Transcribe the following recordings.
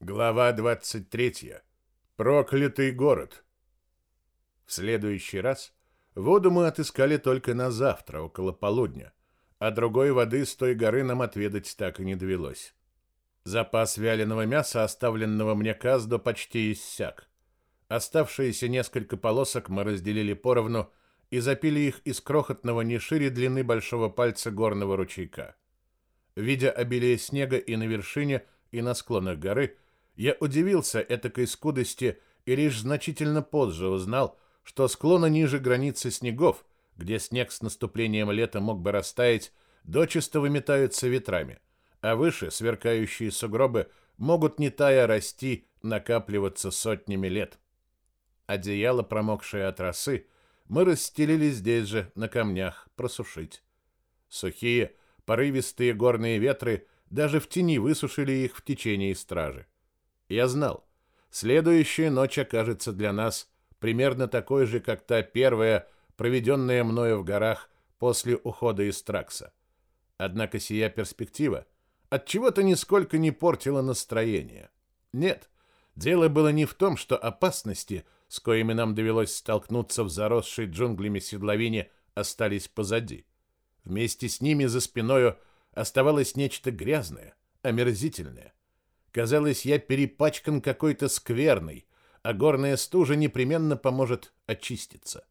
Глава 23. Проклятый город. В следующий раз воду мы отыскали только на завтра, около полудня, а другой воды с той горы нам отведать так и не довелось. Запас вяленого мяса, оставленного мне Каздо, почти иссяк. Оставшиеся несколько полосок мы разделили поровну и запили их из крохотного не шире длины большого пальца горного ручейка. Видя обилие снега и на вершине, и на склонах горы, я удивился этакой скудости и лишь значительно позже узнал, что склоны ниже границы снегов, где снег с наступлением лета мог бы растаять, дочисто выметаются ветрами, а выше сверкающие сугробы могут не тая расти, накапливаться сотнями лет. Одеяло, промокшее от росы, мы расстелили здесь же, на камнях, просушить. Сухие, порывистые горные ветры даже в тени высушили их в течение стражи. Я знал, следующая ночь окажется для нас примерно такой же, как та первая, проведенная мною в горах после ухода из Тракса. Однако сия перспектива от чего-то нисколько не портила настроение. Нет, дело было не в том, что опасности, с коими нам довелось столкнуться в заросшей джунглями седловине, остались позади. Вместе с ними за спиною оставалось нечто грязное, омерзительное. Казалось, я перепачкан какой-то скверной, а горная стужа непременно поможет очиститься.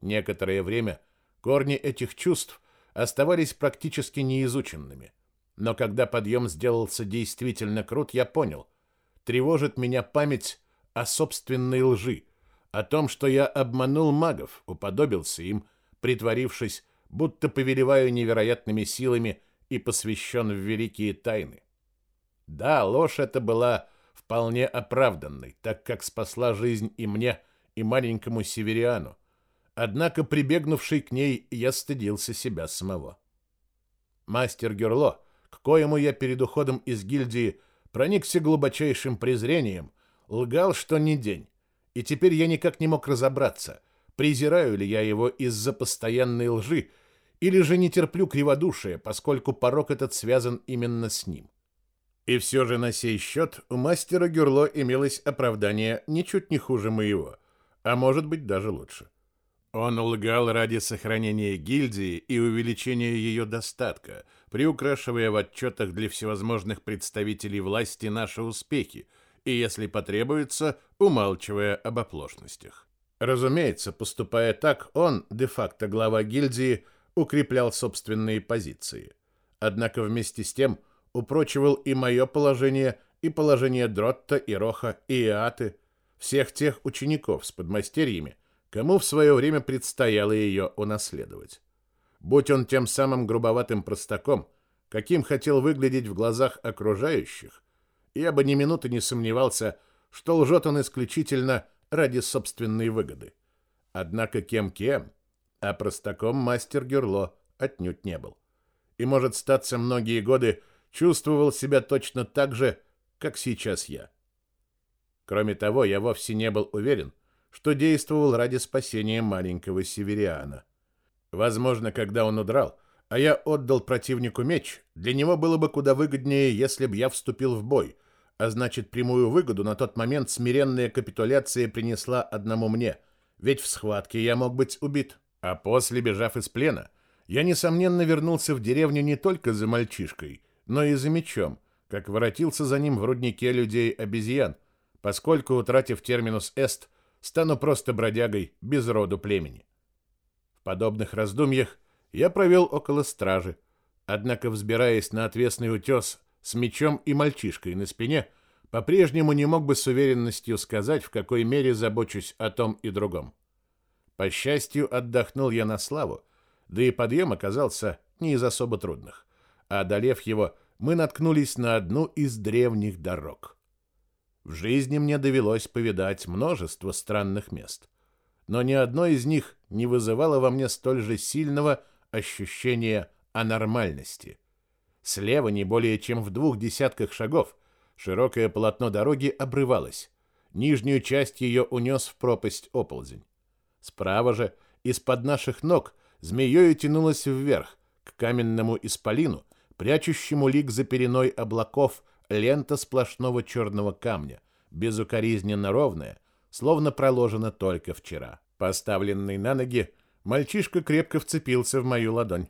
Некоторое время корни этих чувств оставались практически неизученными. Но когда подъем сделался действительно крут, я понял. Тревожит меня память о собственной лжи, о том, что я обманул магов, уподобился им, притворившись, будто повелеваю невероятными силами и посвящен в великие тайны. Да, ложь эта была вполне оправданной, так как спасла жизнь и мне, и маленькому севериану. Однако, прибегнувший к ней, я стыдился себя самого. Мастер Герло, к коему я перед уходом из гильдии проникся глубочайшим презрением, лгал, что не день, и теперь я никак не мог разобраться, презираю ли я его из-за постоянной лжи, или же не терплю криводушия, поскольку порок этот связан именно с ним. И все же на сей счет у мастера Гюрло имелось оправдание ничуть не хуже моего, а может быть даже лучше. Он лгал ради сохранения гильдии и увеличения ее достатка, приукрашивая в отчетах для всевозможных представителей власти наши успехи и, если потребуется, умалчивая об оплошностях. Разумеется, поступая так, он, де-факто глава гильдии, укреплял собственные позиции. Однако вместе с тем – упрочивал и мое положение, и положение Дротта, и Роха, и Иаты, всех тех учеников с подмастерьями, кому в свое время предстояло ее унаследовать. Будь он тем самым грубоватым простаком, каким хотел выглядеть в глазах окружающих, я бы ни минуты не сомневался, что лжет он исключительно ради собственной выгоды. Однако кем-кем, а простаком мастер Герло отнюдь не был. И, может, статься многие годы чувствовал себя точно так же, как сейчас я. Кроме того, я вовсе не был уверен, что действовал ради спасения маленького севериана. Возможно, когда он удрал, а я отдал противнику меч, для него было бы куда выгоднее, если бы я вступил в бой, а значит, прямую выгоду на тот момент смиренная капитуляция принесла одному мне, ведь в схватке я мог быть убит. А после, бежав из плена, я, несомненно, вернулся в деревню не только за мальчишкой, но и за мечом, как воротился за ним в руднике людей-обезьян, поскольку, утратив терминус «эст», стану просто бродягой без роду племени. В подобных раздумьях я провел около стражи, однако, взбираясь на отвесный утес с мечом и мальчишкой на спине, по-прежнему не мог бы с уверенностью сказать, в какой мере забочусь о том и другом. По счастью, отдохнул я на славу, да и подъем оказался не из особо трудных одолев его, мы наткнулись на одну из древних дорог. В жизни мне довелось повидать множество странных мест, но ни одно из них не вызывало во мне столь же сильного ощущения анормальности. Слева, не более чем в двух десятках шагов, широкое полотно дороги обрывалось. Нижнюю часть ее унес в пропасть оползень. Справа же, из-под наших ног, змеей тянулась вверх, к каменному исполину, прячущему лик за переной облаков, лента сплошного черного камня, безукоризненно ровная, словно проложена только вчера. Поставленный на ноги, мальчишка крепко вцепился в мою ладонь.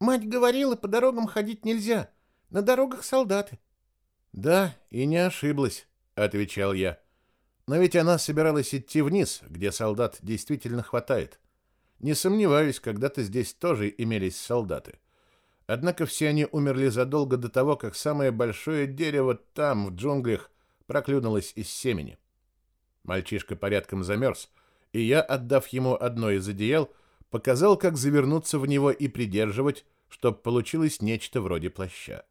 «Мать говорила, по дорогам ходить нельзя. На дорогах солдаты». «Да, и не ошиблась», — отвечал я. «Но ведь она собиралась идти вниз, где солдат действительно хватает. Не сомневаюсь, когда-то здесь тоже имелись солдаты. Однако все они умерли задолго до того, как самое большое дерево там, в джунглях, проклюнулось из семени. Мальчишка порядком замерз, и я, отдав ему одно из одеял, показал, как завернуться в него и придерживать, чтобы получилось нечто вроде плаща.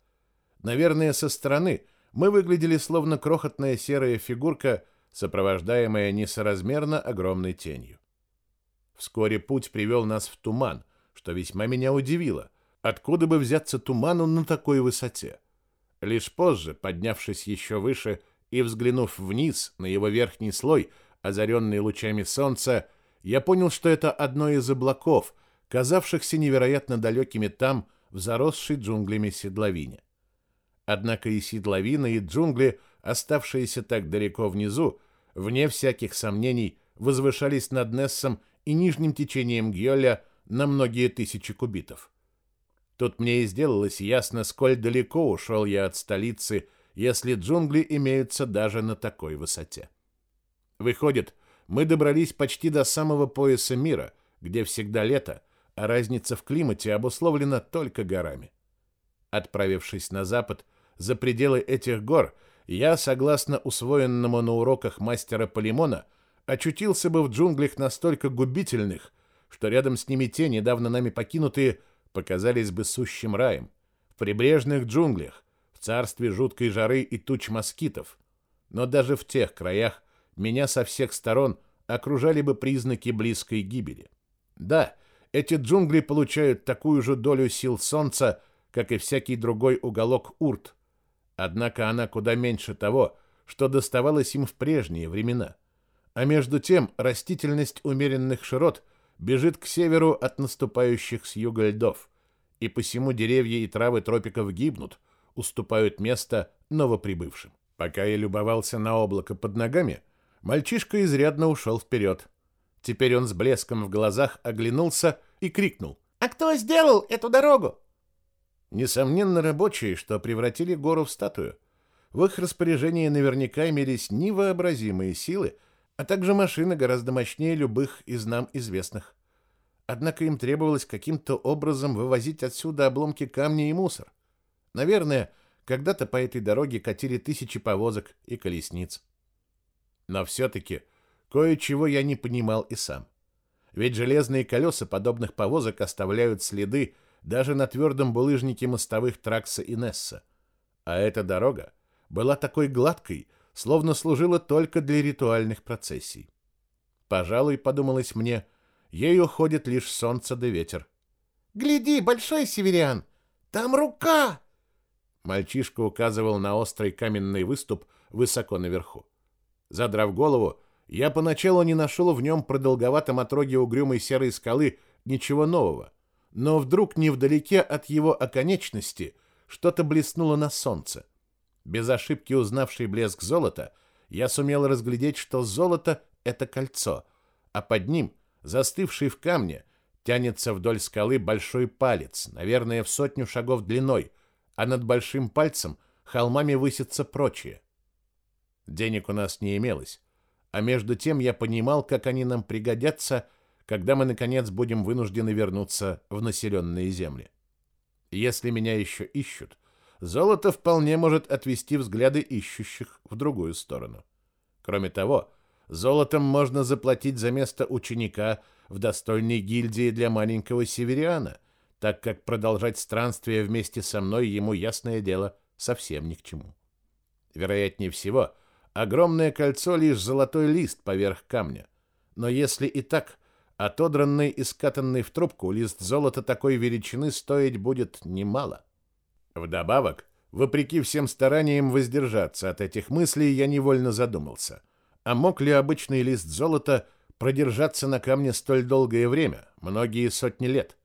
Наверное, со стороны мы выглядели словно крохотная серая фигурка, сопровождаемая несоразмерно огромной тенью. Вскоре путь привел нас в туман, что весьма меня удивило. Откуда бы взяться туману на такой высоте? Лишь позже, поднявшись еще выше и взглянув вниз на его верхний слой, озаренный лучами солнца, я понял, что это одно из облаков, казавшихся невероятно далекими там, в заросшей джунглями седловине. Однако и седловина, и джунгли, оставшиеся так далеко внизу, вне всяких сомнений, возвышались над Нессом и нижним течением Гьоля на многие тысячи кубитов. Тут мне и сделалось ясно, сколь далеко ушел я от столицы, если джунгли имеются даже на такой высоте. Выходит, мы добрались почти до самого пояса мира, где всегда лето, а разница в климате обусловлена только горами. Отправившись на запад, за пределы этих гор, я, согласно усвоенному на уроках мастера Полимона, очутился бы в джунглях настолько губительных, что рядом с ними те, недавно нами покинутые, показались бы сущим раем. В прибрежных джунглях, в царстве жуткой жары и туч москитов. Но даже в тех краях меня со всех сторон окружали бы признаки близкой гибели. Да, эти джунгли получают такую же долю сил солнца, как и всякий другой уголок урт. Однако она куда меньше того, что доставалось им в прежние времена – а между тем растительность умеренных широт бежит к северу от наступающих с юга льдов, и посему деревья и травы тропиков гибнут, уступают место новоприбывшим. Пока я любовался на облако под ногами, мальчишка изрядно ушел вперед. Теперь он с блеском в глазах оглянулся и крикнул. «А кто сделал эту дорогу?» Несомненно, рабочие, что превратили гору в статую. В их распоряжении наверняка имелись невообразимые силы, а также машины гораздо мощнее любых из нам известных. Однако им требовалось каким-то образом вывозить отсюда обломки камня и мусор. Наверное, когда-то по этой дороге катили тысячи повозок и колесниц. Но все-таки кое-чего я не понимал и сам. Ведь железные колеса подобных повозок оставляют следы даже на твердом булыжнике мостовых Тракса и Несса. А эта дорога была такой гладкой, словно служила только для ритуальных процессий. Пожалуй, подумалось мне, ею ходит лишь солнце да ветер. «Гляди, большой северян! Там рука!» Мальчишка указывал на острый каменный выступ высоко наверху. Задрав голову, я поначалу не нашел в нем продолговатом отроге угрюмой серой скалы ничего нового, но вдруг невдалеке от его оконечности что-то блеснуло на солнце. Без ошибки узнавший блеск золота, я сумел разглядеть, что золото — это кольцо, а под ним, застывший в камне, тянется вдоль скалы большой палец, наверное, в сотню шагов длиной, а над большим пальцем холмами высятся прочие. Денег у нас не имелось, а между тем я понимал, как они нам пригодятся, когда мы, наконец, будем вынуждены вернуться в населенные земли. Если меня еще ищут — золото вполне может отвести взгляды ищущих в другую сторону. Кроме того, золотом можно заплатить за место ученика в достойной гильдии для маленького севериана, так как продолжать странствие вместе со мной ему, ясное дело, совсем ни к чему. Вероятнее всего, огромное кольцо — лишь золотой лист поверх камня. Но если и так, отодранный и скатанный в трубку лист золота такой величины стоить будет немало. Вдобавок, вопреки всем стараниям воздержаться от этих мыслей, я невольно задумался. А мог ли обычный лист золота продержаться на камне столь долгое время, многие сотни лет?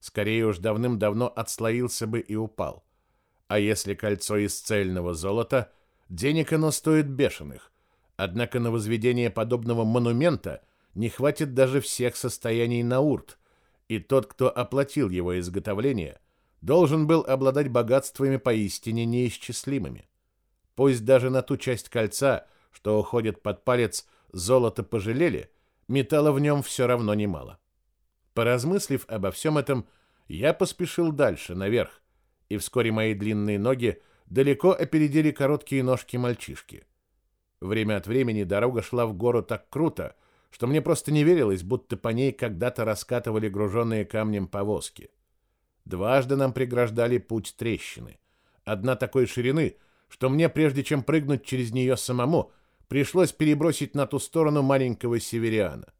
Скорее уж давным-давно отслоился бы и упал. А если кольцо из цельного золота, денег оно стоит бешеных. Однако на возведение подобного монумента не хватит даже всех состояний Наурт, и тот, кто оплатил его изготовление, должен был обладать богатствами поистине неисчислимыми. Пусть даже на ту часть кольца, что уходит под палец, золото пожалели, металла в нем все равно немало. Поразмыслив обо всем этом, я поспешил дальше, наверх, и вскоре мои длинные ноги далеко опередили короткие ножки мальчишки. Время от времени дорога шла в гору так круто, что мне просто не верилось, будто по ней когда-то раскатывали груженные камнем повозки. Дважды нам преграждали путь трещины. Одна такой ширины, что мне, прежде чем прыгнуть через нее самому, пришлось перебросить на ту сторону маленького севериана.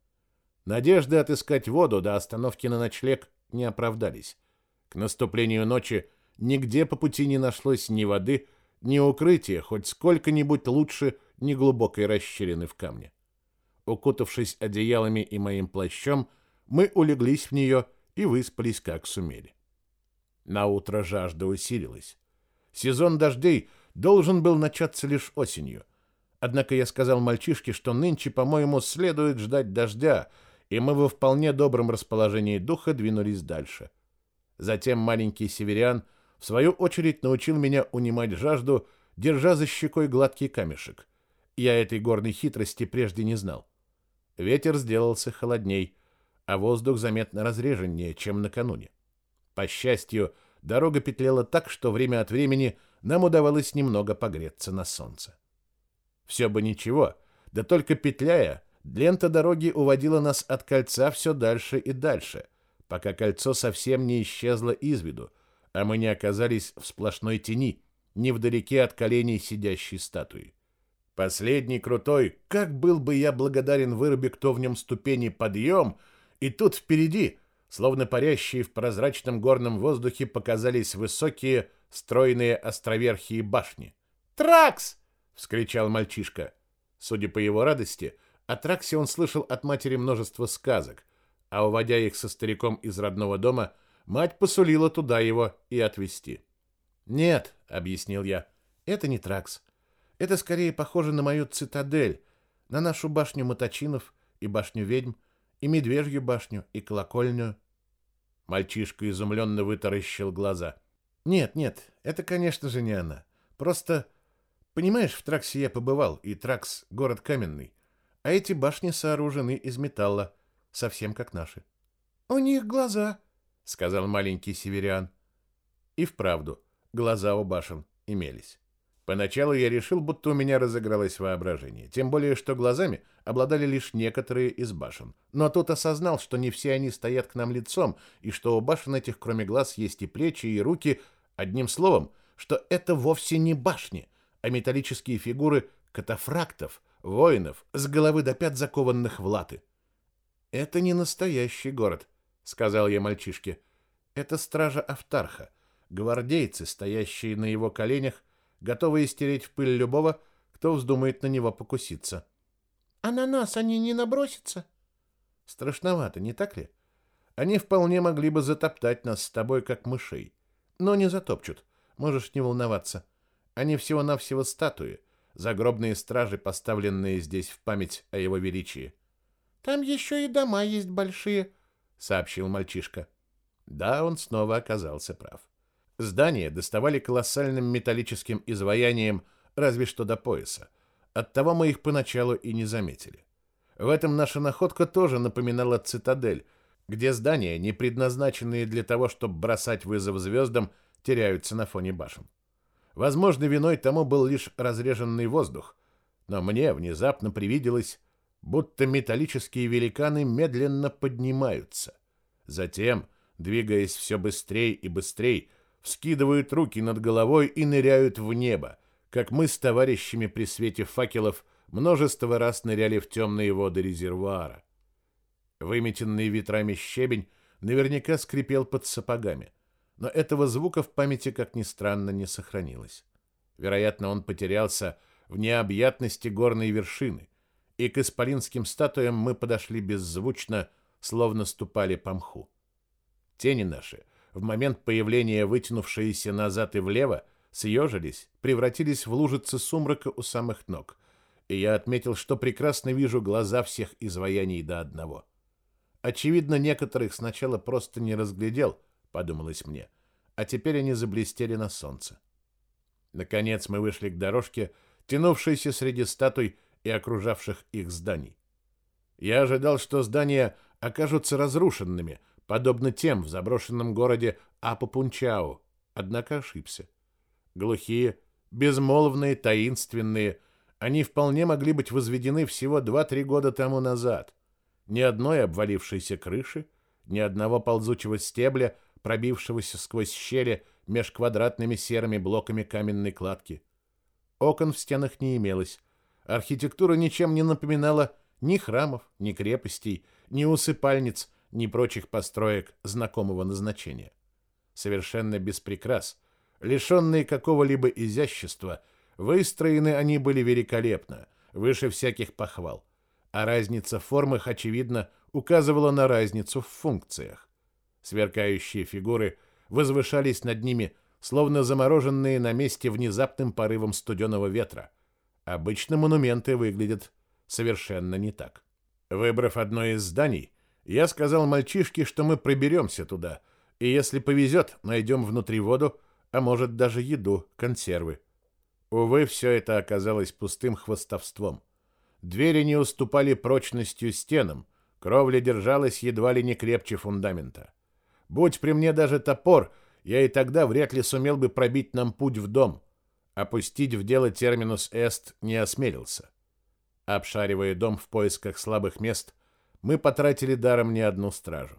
Надежды отыскать воду до остановки на ночлег не оправдались. К наступлению ночи нигде по пути не нашлось ни воды, ни укрытия, хоть сколько-нибудь лучше неглубокой расщелины в камне. Укутавшись одеялами и моим плащом, мы улеглись в нее и выспались как сумели. На утро жажда усилилась. Сезон дождей должен был начаться лишь осенью. Однако я сказал мальчишке, что нынче, по-моему, следует ждать дождя, и мы во вполне добром расположении духа двинулись дальше. Затем маленький северян в свою очередь научил меня унимать жажду, держа за щекой гладкий камешек. Я этой горной хитрости прежде не знал. Ветер сделался холодней, а воздух заметно разреженнее, чем накануне. По счастью, дорога петляла так, что время от времени нам удавалось немного погреться на солнце. Все бы ничего, да только петляя, лента дороги уводила нас от кольца все дальше и дальше, пока кольцо совсем не исчезло из виду, а мы не оказались в сплошной тени, невдалеке от коленей сидящей статуи. Последний крутой, как был бы я благодарен выруби кто в нем ступени подъем, и тут впереди, словно парящие в прозрачном горном воздухе, показались высокие, стройные островерхие башни. «Тракс!» — вскричал мальчишка. Судя по его радости, о Траксе он слышал от матери множество сказок, а уводя их со стариком из родного дома, мать посулила туда его и отвезти. «Нет», — объяснил я, — «это не Тракс. Это скорее похоже на мою цитадель, на нашу башню Моточинов и башню ведьм, и Медвежью башню, и колокольню». Мальчишка изумленно вытаращил глаза. «Нет, нет, это, конечно же, не она. Просто, понимаешь, в Траксе я побывал, и Тракс — город каменный, а эти башни сооружены из металла, совсем как наши». «У них глаза», — сказал маленький северян. И вправду, глаза у башен имелись. Поначалу я решил, будто у меня разыгралось воображение, тем более, что глазами обладали лишь некоторые из башен. Но тут осознал, что не все они стоят к нам лицом, и что у башен этих, кроме глаз, есть и плечи, и руки. Одним словом, что это вовсе не башни, а металлические фигуры катафрактов, воинов, с головы до пят закованных в латы. «Это не настоящий город», — сказал я мальчишке. «Это стража Автарха, гвардейцы, стоящие на его коленях, готовые стереть в пыль любого, кто вздумает на него покуситься. А на нас они не набросятся? Страшновато, не так ли? Они вполне могли бы затоптать нас с тобой, как мышей. Но не затопчут, можешь не волноваться. Они всего-навсего статуи, загробные стражи, поставленные здесь в память о его величии. Там еще и дома есть большие, — сообщил мальчишка. Да, он снова оказался прав. Здания доставали колоссальным металлическим изваянием разве что до пояса. Оттого мы их поначалу и не заметили. В этом наша находка тоже напоминала цитадель, где здания, не предназначенные для того, чтобы бросать вызов звездам, теряются на фоне башен. Возможно, виной тому был лишь разреженный воздух, но мне внезапно привиделось, будто металлические великаны медленно поднимаются. Затем, двигаясь все быстрее и быстрее, вскидывают руки над головой и ныряют в небо, как мы с товарищами при свете факелов множество раз ныряли в темные воды резервуара. Выметенный ветрами щебень наверняка скрипел под сапогами, но этого звука в памяти, как ни странно, не сохранилось. Вероятно, он потерялся в необъятности горной вершины, и к исполинским статуям мы подошли беззвучно, словно ступали по мху. Тени наши — в момент появления вытянувшиеся назад и влево, съежились, превратились в лужицы сумрака у самых ног, и я отметил, что прекрасно вижу глаза всех изваяний до одного. Очевидно, некоторых сначала просто не разглядел, подумалось мне, а теперь они заблестели на солнце. Наконец мы вышли к дорожке, тянувшейся среди статуй и окружавших их зданий. Я ожидал, что здания окажутся разрушенными, подобно тем в заброшенном городе Апапунчау, однако ошибся. Глухие, безмолвные, таинственные, они вполне могли быть возведены всего 2-3 года тому назад. Ни одной обвалившейся крыши, ни одного ползучего стебля, пробившегося сквозь щели меж квадратными серыми блоками каменной кладки. Окон в стенах не имелось. Архитектура ничем не напоминала ни храмов, ни крепостей, ни усыпальниц, ни прочих построек знакомого назначения. Совершенно без прикрас, лишенные какого-либо изящества, выстроены они были великолепно, выше всяких похвал. А разница в формах, очевидно, указывала на разницу в функциях. Сверкающие фигуры возвышались над ними, словно замороженные на месте внезапным порывом студеного ветра. Обычно монументы выглядят совершенно не так. Выбрав одно из зданий, я сказал мальчишке, что мы проберемся туда, и если повезет, найдем внутри воду, а может даже еду, консервы. Увы, все это оказалось пустым хвостовством. Двери не уступали прочностью стенам, кровля держалась едва ли не крепче фундамента. Будь при мне даже топор, я и тогда вряд ли сумел бы пробить нам путь в дом. Опустить в дело терминус эст не осмелился. Обшаривая дом в поисках слабых мест, мы потратили даром не одну стражу.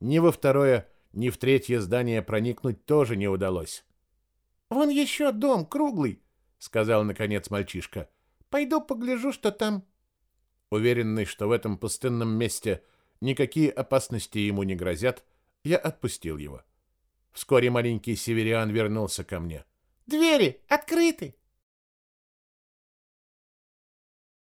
Ни во второе, ни в третье здание проникнуть тоже не удалось. «Вон еще дом, круглый», — сказал наконец мальчишка. «Пойду погляжу, что там». Уверенный, что в этом пустынном месте никакие опасности ему не грозят, я отпустил его. Вскоре маленький северян вернулся ко мне. «Двери открыты!»